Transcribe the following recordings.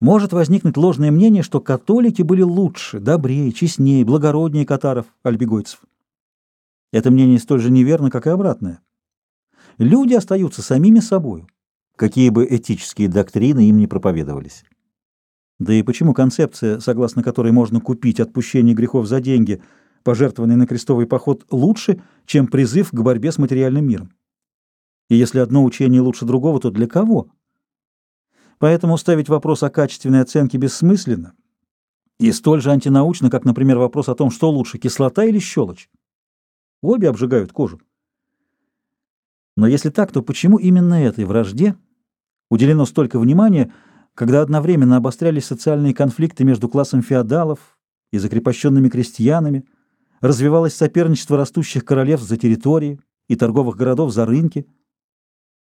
может возникнуть ложное мнение, что католики были лучше, добрее, честнее, благороднее катаров, альбегойцев. Это мнение столь же неверно, как и обратное. Люди остаются самими собою, какие бы этические доктрины им не проповедовались. Да и почему концепция, согласно которой можно купить отпущение грехов за деньги, пожертвованные на крестовый поход, лучше, чем призыв к борьбе с материальным миром? И если одно учение лучше другого, то для кого? Поэтому ставить вопрос о качественной оценке бессмысленно и столь же антинаучно, как, например, вопрос о том, что лучше, кислота или щелочь. Обе обжигают кожу. Но если так, то почему именно этой вражде уделено столько внимания, когда одновременно обострялись социальные конфликты между классом феодалов и закрепощенными крестьянами, развивалось соперничество растущих королев за территории и торговых городов за рынки,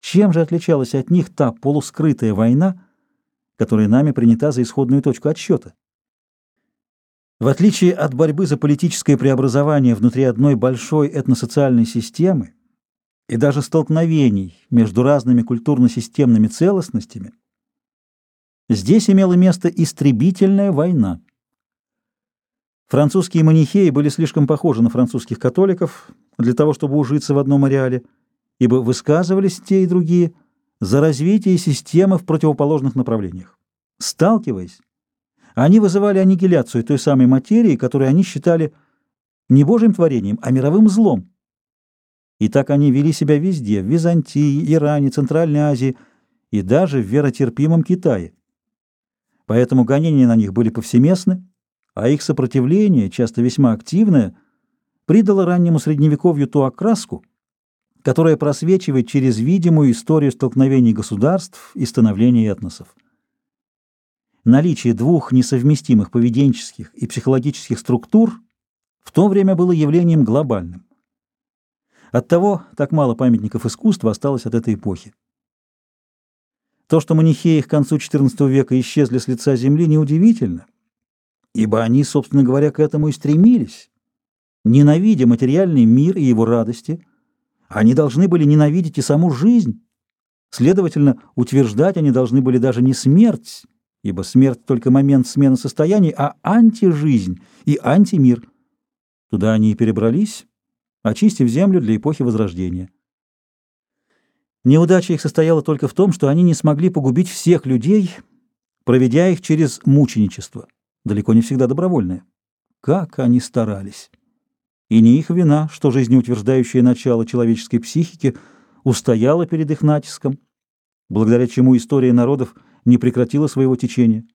чем же отличалась от них та полускрытая война, которая нами принята за исходную точку отсчета? В отличие от борьбы за политическое преобразование внутри одной большой этносоциальной системы и даже столкновений между разными культурно-системными целостностями, здесь имела место истребительная война. Французские манихеи были слишком похожи на французских католиков для того, чтобы ужиться в одном ареале – ибо высказывались те и другие за развитие системы в противоположных направлениях. Сталкиваясь, они вызывали аннигиляцию той самой материи, которую они считали не Божьим творением, а мировым злом. И так они вели себя везде – в Византии, Иране, Центральной Азии и даже в веротерпимом Китае. Поэтому гонения на них были повсеместны, а их сопротивление, часто весьма активное, придало раннему Средневековью ту окраску – которая просвечивает через видимую историю столкновений государств и становления этносов. Наличие двух несовместимых поведенческих и психологических структур в то время было явлением глобальным. Оттого так мало памятников искусства осталось от этой эпохи. То, что манихеи к концу XIV века исчезли с лица земли, неудивительно, ибо они, собственно говоря, к этому и стремились. Ненавидя материальный мир и его радости – они должны были ненавидеть и саму жизнь. Следовательно, утверждать они должны были даже не смерть, ибо смерть — только момент смены состояний, а антижизнь и антимир. Туда они и перебрались, очистив землю для эпохи Возрождения. Неудача их состояла только в том, что они не смогли погубить всех людей, проведя их через мученичество, далеко не всегда добровольное. Как они старались! И не их вина, что жизнеутверждающее начало человеческой психики устояло перед их натиском, благодаря чему история народов не прекратила своего течения.